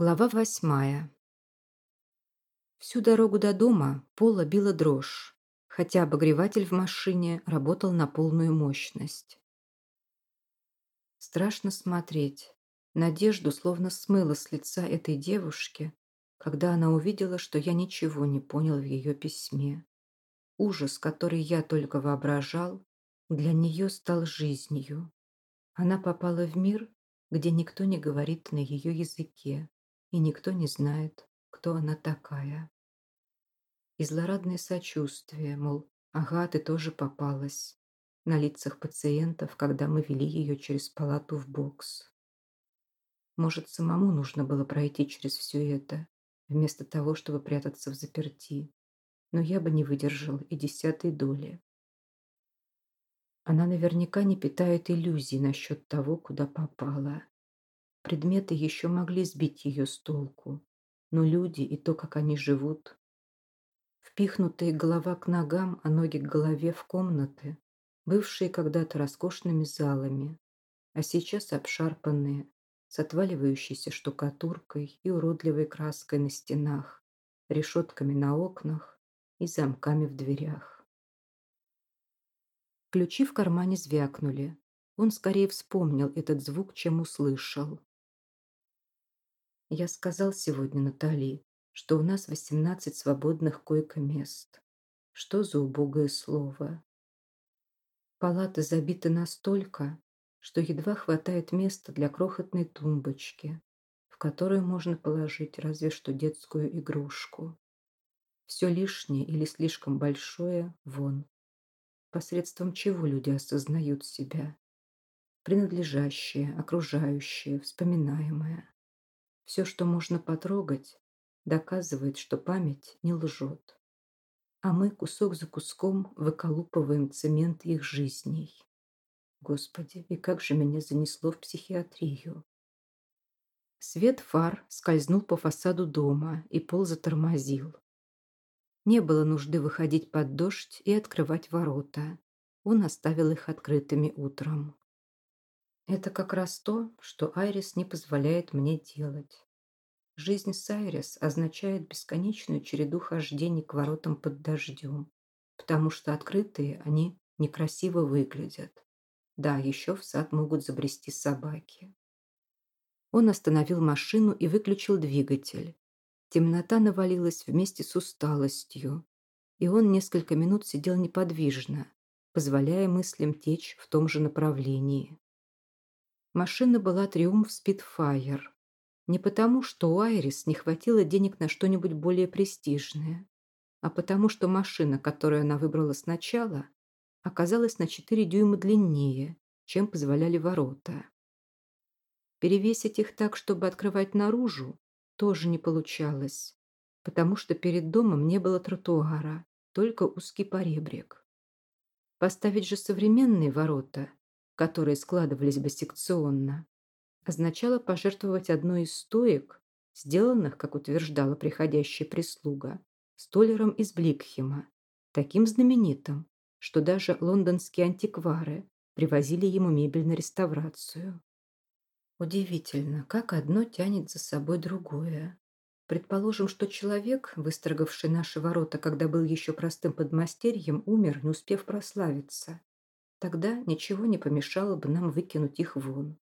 Глава восьмая. Всю дорогу до дома Пола била дрожь, хотя обогреватель в машине работал на полную мощность. Страшно смотреть. Надежду словно смыло с лица этой девушки, когда она увидела, что я ничего не понял в ее письме. Ужас, который я только воображал, для нее стал жизнью. Она попала в мир, где никто не говорит на ее языке, и никто не знает, кто она такая. И злорадное сочувствие, мол, ага, ты тоже попалась, на лицах пациентов, когда мы вели ее через палату в бокс. Может, самому нужно было пройти через все это, вместо того, чтобы прятаться в заперти. Но я бы не выдержал и десятой доли. Она наверняка не питает иллюзий насчет того, куда попала. Предметы еще могли сбить ее с толку, но люди и то, как они живут. Впихнутые голова к ногам, а ноги к голове в комнаты, бывшие когда-то роскошными залами, а сейчас обшарпанные, с отваливающейся штукатуркой и уродливой краской на стенах, решетками на окнах и замками в дверях. Ключи в кармане звякнули. Он скорее вспомнил этот звук, чем услышал. Я сказал сегодня Натали, что у нас 18 свободных койко-мест. Что за убогое слово? Палата забита настолько, что едва хватает места для крохотной тумбочки, в которую можно положить разве что детскую игрушку. Все лишнее или слишком большое – вон. Посредством чего люди осознают себя? Принадлежащее, окружающее, вспоминаемое. Все, что можно потрогать, доказывает, что память не лжет. А мы кусок за куском выколупываем цемент их жизней. Господи, и как же меня занесло в психиатрию. Свет фар скользнул по фасаду дома, и пол затормозил. Не было нужды выходить под дождь и открывать ворота. Он оставил их открытыми утром. Это как раз то, что Айрис не позволяет мне делать. Жизнь с Айрис означает бесконечную череду хождений к воротам под дождем, потому что открытые они некрасиво выглядят. Да, еще в сад могут забрести собаки. Он остановил машину и выключил двигатель. Темнота навалилась вместе с усталостью, и он несколько минут сидел неподвижно, позволяя мыслям течь в том же направлении. Машина была «Триумф Спитфайр». Не потому, что у Айрис не хватило денег на что-нибудь более престижное, а потому, что машина, которую она выбрала сначала, оказалась на 4 дюйма длиннее, чем позволяли ворота. Перевесить их так, чтобы открывать наружу, тоже не получалось, потому что перед домом не было тротуара, только узкий поребрик. Поставить же современные ворота которые складывались бы секционно, означало пожертвовать одной из стоек, сделанных, как утверждала приходящая прислуга, столером из Бликхема, таким знаменитым, что даже лондонские антиквары привозили ему мебель на реставрацию. Удивительно, как одно тянет за собой другое. Предположим, что человек, выстрогавший наши ворота, когда был еще простым подмастерьем, умер, не успев прославиться. Тогда ничего не помешало бы нам выкинуть их вон.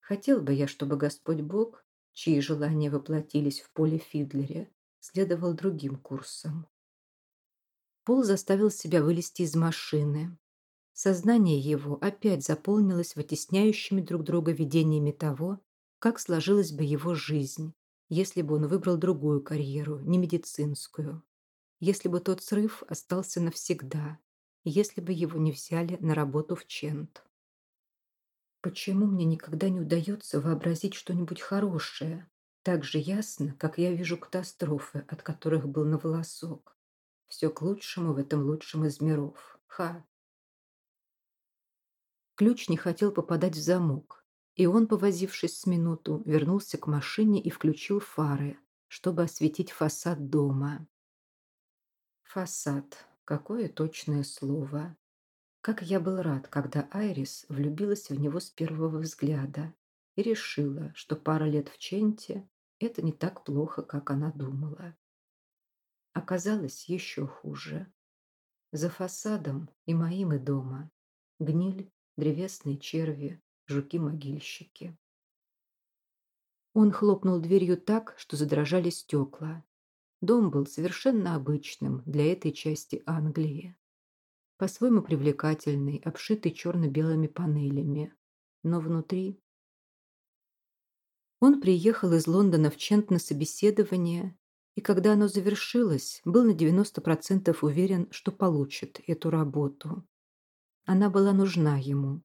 Хотел бы я, чтобы Господь Бог, чьи желания воплотились в поле Фидлере, следовал другим курсом. Пол заставил себя вылезти из машины. Сознание его опять заполнилось вытесняющими друг друга видениями того, как сложилась бы его жизнь, если бы он выбрал другую карьеру, не медицинскую. Если бы тот срыв остался навсегда, если бы его не взяли на работу в Чент. Почему мне никогда не удается вообразить что-нибудь хорошее, так же ясно, как я вижу катастрофы, от которых был на волосок? Все к лучшему в этом лучшем из миров. Ха! Ключ не хотел попадать в замок, и он, повозившись с минуту, вернулся к машине и включил фары, чтобы осветить фасад дома. Фасад. Какое точное слово. Как я был рад, когда Айрис влюбилась в него с первого взгляда и решила, что пара лет в Ченте это не так плохо, как она думала. Оказалось еще хуже. За фасадом и моим, и дома гниль, древесные черви, жуки-могильщики. Он хлопнул дверью так, что задрожали стекла. Дом был совершенно обычным для этой части Англии. По-своему привлекательный, обшитый черно-белыми панелями. Но внутри... Он приехал из Лондона в Чент на собеседование, и когда оно завершилось, был на 90% уверен, что получит эту работу. Она была нужна ему.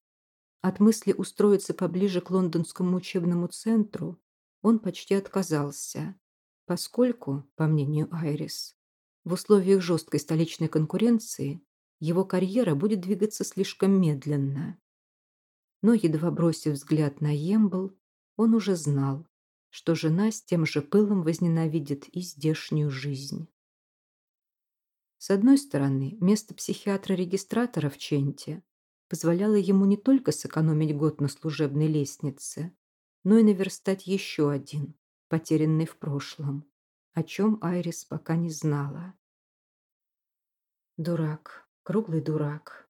От мысли устроиться поближе к лондонскому учебному центру он почти отказался, поскольку, по мнению Айрис, в условиях жесткой столичной конкуренции его карьера будет двигаться слишком медленно. Но, едва бросив взгляд на Ембл, он уже знал, что жена с тем же пылом возненавидит и здешнюю жизнь. С одной стороны, место психиатра-регистратора в Ченте позволяло ему не только сэкономить год на служебной лестнице, но и наверстать еще один, потерянный в прошлом, о чем Айрис пока не знала. Дурак, круглый дурак.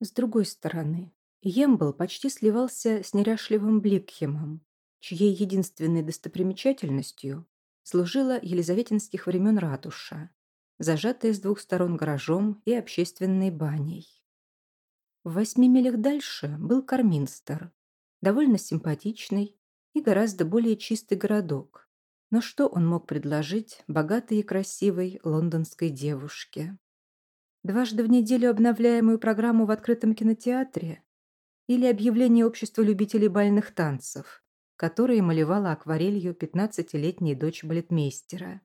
С другой стороны, Ембл почти сливался с неряшливым Бликхемом, чьей единственной достопримечательностью служила елизаветинских времен ратуша, зажатая с двух сторон гаражом и общественной баней. В восьми милях дальше был Карминстер, довольно симпатичный и гораздо более чистый городок. Но что он мог предложить богатой и красивой лондонской девушке? Дважды в неделю обновляемую программу в открытом кинотеатре? Или объявление общества любителей бальных танцев, которые малевала акварелью 15-летняя дочь балетмейстера?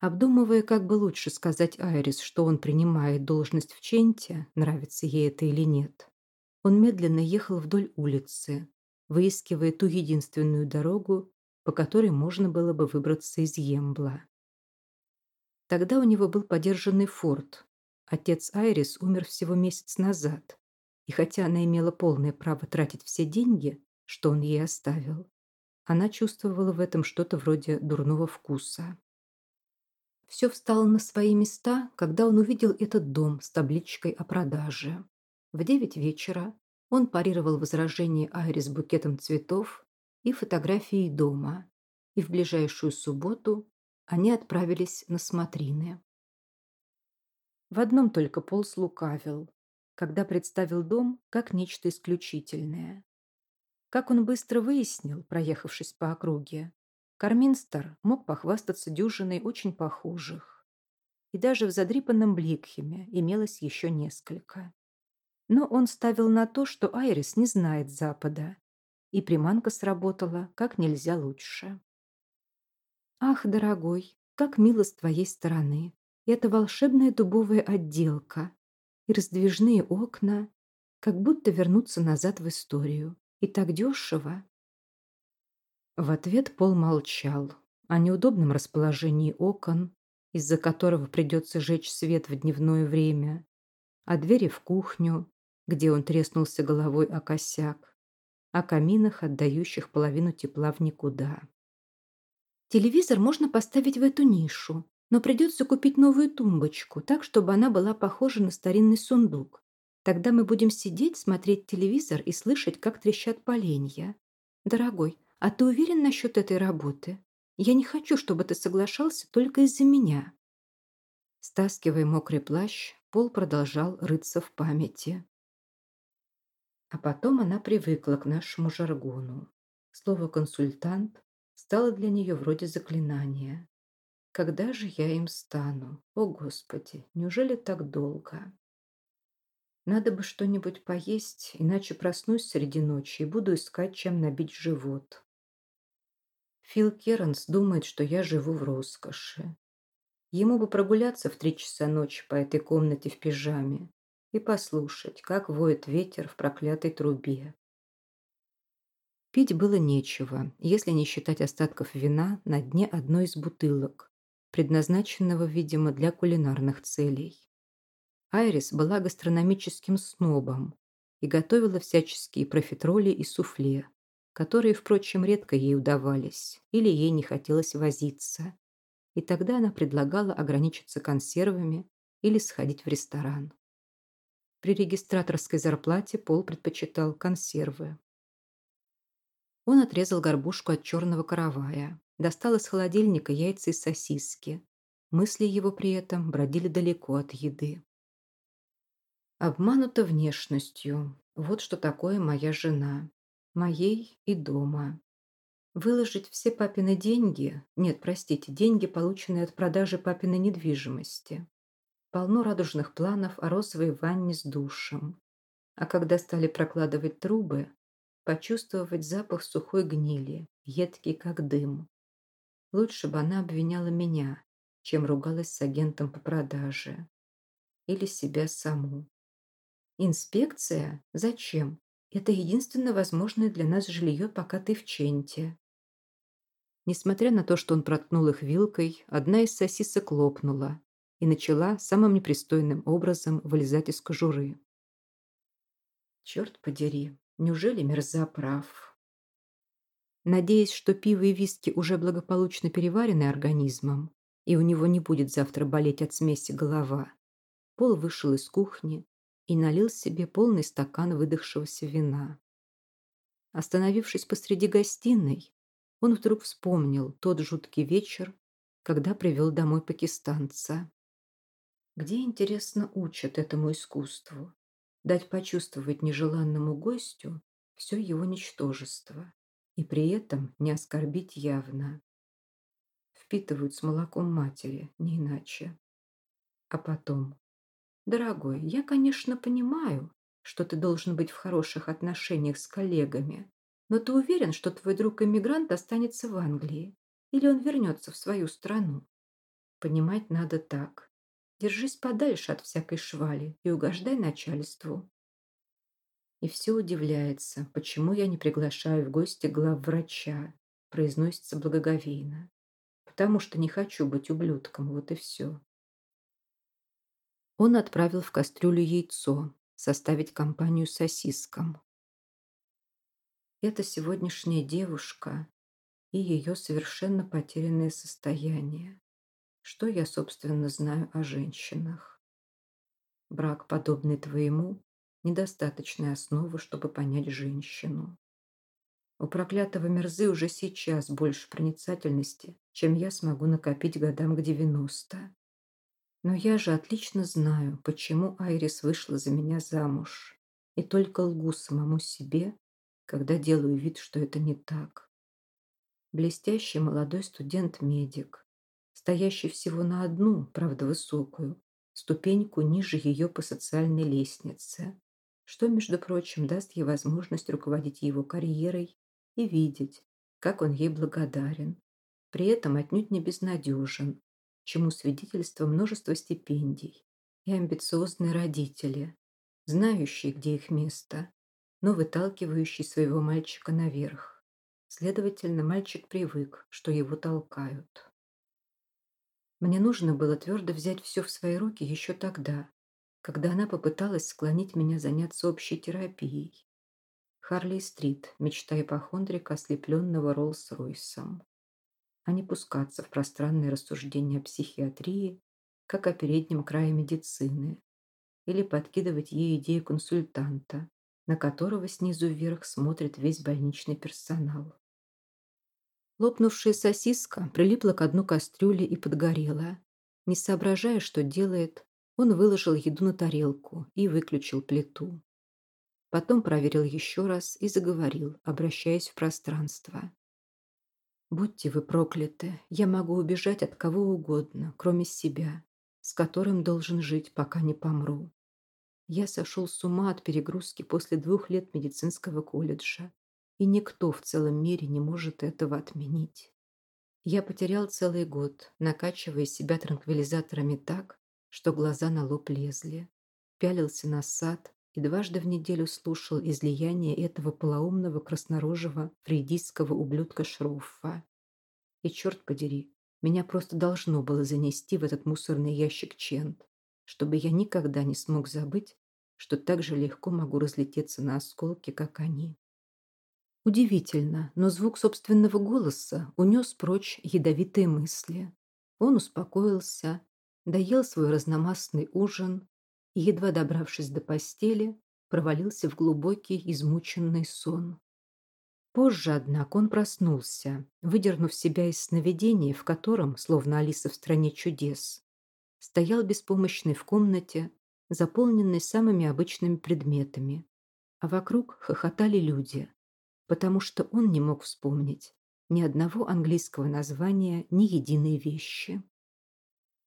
Обдумывая, как бы лучше сказать Айрис, что он принимает должность в Ченте, нравится ей это или нет, он медленно ехал вдоль улицы, выискивая ту единственную дорогу, по которой можно было бы выбраться из Ембла. Тогда у него был подержанный форт. Отец Айрис умер всего месяц назад, и хотя она имела полное право тратить все деньги, что он ей оставил, она чувствовала в этом что-то вроде дурного вкуса. Все встало на свои места, когда он увидел этот дом с табличкой о продаже. В девять вечера он парировал возражение Айрис букетом цветов и фотографией дома, и в ближайшую субботу они отправились на смотрины. В одном только Пол слукавил, когда представил дом как нечто исключительное. Как он быстро выяснил, проехавшись по округе, Карминстер мог похвастаться дюжиной очень похожих. И даже в задрипанном Бликхеме имелось еще несколько. Но он ставил на то, что Айрис не знает Запада, и приманка сработала как нельзя лучше. «Ах, дорогой, как мило с твоей стороны! Это волшебная дубовая отделка и раздвижные окна, как будто вернуться назад в историю. И так дешево!» В ответ Пол молчал о неудобном расположении окон, из-за которого придется жечь свет в дневное время, о двери в кухню, где он треснулся головой о косяк, о каминах, отдающих половину тепла в никуда. Телевизор можно поставить в эту нишу, но придется купить новую тумбочку, так, чтобы она была похожа на старинный сундук. Тогда мы будем сидеть, смотреть телевизор и слышать, как трещат поленья. Дорогой, а ты уверен насчет этой работы? Я не хочу, чтобы ты соглашался только из-за меня. Стаскивая мокрый плащ, Пол продолжал рыться в памяти. А потом она привыкла к нашему жаргону. Слово «консультант» стало для нее вроде заклинания. Когда же я им стану? О, Господи, неужели так долго? Надо бы что-нибудь поесть, иначе проснусь среди ночи и буду искать, чем набить живот. Фил Кернс думает, что я живу в роскоши. Ему бы прогуляться в три часа ночи по этой комнате в пижаме и послушать, как воет ветер в проклятой трубе. Пить было нечего, если не считать остатков вина на дне одной из бутылок, предназначенного, видимо, для кулинарных целей. Айрис была гастрономическим снобом и готовила всяческие профитроли и суфле, которые, впрочем, редко ей удавались, или ей не хотелось возиться. И тогда она предлагала ограничиться консервами или сходить в ресторан. При регистраторской зарплате Пол предпочитал консервы. Он отрезал горбушку от черного каравая, достал из холодильника яйца и сосиски. Мысли его при этом бродили далеко от еды. Обманута внешностью. Вот что такое моя жена моей и дома. Выложить все папины деньги, нет, простите, деньги, полученные от продажи папиной недвижимости. Полно радужных планов о розовой ванне с душем. А когда стали прокладывать трубы, почувствовать запах сухой гнили, едкий как дым. Лучше бы она обвиняла меня, чем ругалась с агентом по продаже. Или себя саму. Инспекция? Зачем? Это единственное возможное для нас жилье, пока ты в Ченте. Несмотря на то, что он проткнул их вилкой, одна из сосисок лопнула и начала самым непристойным образом вылезать из кожуры. Черт подери, неужели мерза прав? Надеясь, что пиво и виски уже благополучно переварены организмом, и у него не будет завтра болеть от смеси голова, Пол вышел из кухни и налил себе полный стакан выдохшегося вина. Остановившись посреди гостиной, он вдруг вспомнил тот жуткий вечер, когда привел домой пакистанца. Где, интересно, учат этому искусству? Дать почувствовать нежеланному гостю все его ничтожество и при этом не оскорбить явно. Впитывают с молоком матери, не иначе. А потом, Дорогой, я, конечно, понимаю, что ты должен быть в хороших отношениях с коллегами, но ты уверен, что твой друг-иммигрант останется в Англии? Или он вернется в свою страну? Понимать надо так. Держись подальше от всякой швали и угождай начальству. И все удивляется, почему я не приглашаю в гости главврача, произносится благоговейно. Потому что не хочу быть ублюдком, вот и все. Он отправил в кастрюлю яйцо, составить компанию сосискам. Это сегодняшняя девушка и ее совершенно потерянное состояние. Что я, собственно, знаю о женщинах? Брак, подобный твоему, недостаточная основа, чтобы понять женщину. У проклятого мерзы уже сейчас больше проницательности, чем я смогу накопить годам к девяносто. Но я же отлично знаю, почему Айрис вышла за меня замуж. И только лгу самому себе, когда делаю вид, что это не так. Блестящий молодой студент-медик, стоящий всего на одну, правда высокую, ступеньку ниже ее по социальной лестнице, что, между прочим, даст ей возможность руководить его карьерой и видеть, как он ей благодарен, при этом отнюдь не безнадежен, чему свидетельство множество стипендий и амбициозные родители, знающие, где их место, но выталкивающие своего мальчика наверх. Следовательно, мальчик привык, что его толкают. Мне нужно было твердо взять все в свои руки еще тогда, когда она попыталась склонить меня заняться общей терапией. Харли-стрит, мечта ипохондрика, ослепленного Роллс-Ройсом а не пускаться в пространные рассуждения о психиатрии, как о переднем крае медицины, или подкидывать ей идею консультанта, на которого снизу вверх смотрит весь больничный персонал. Лопнувшая сосиска прилипла к дну кастрюли и подгорела. Не соображая, что делает, он выложил еду на тарелку и выключил плиту. Потом проверил еще раз и заговорил, обращаясь в пространство. Будьте вы прокляты, я могу убежать от кого угодно, кроме себя, с которым должен жить, пока не помру. Я сошел с ума от перегрузки после двух лет медицинского колледжа, и никто в целом мире не может этого отменить. Я потерял целый год, накачивая себя транквилизаторами так, что глаза на лоб лезли. Пялился на сад и дважды в неделю слушал излияние этого полоумного краснорожего фрейдистского ублюдка Шруффа. И черт подери, меня просто должно было занести в этот мусорный ящик Чент, чтобы я никогда не смог забыть, что так же легко могу разлететься на осколки, как они. Удивительно, но звук собственного голоса унес прочь ядовитые мысли. Он успокоился, доел свой разномастный ужин и, едва добравшись до постели, провалился в глубокий измученный сон. Позже, однако, он проснулся, выдернув себя из сновидения, в котором, словно Алиса в стране чудес, стоял беспомощный в комнате, заполненной самыми обычными предметами, а вокруг хохотали люди, потому что он не мог вспомнить ни одного английского названия, ни единой вещи.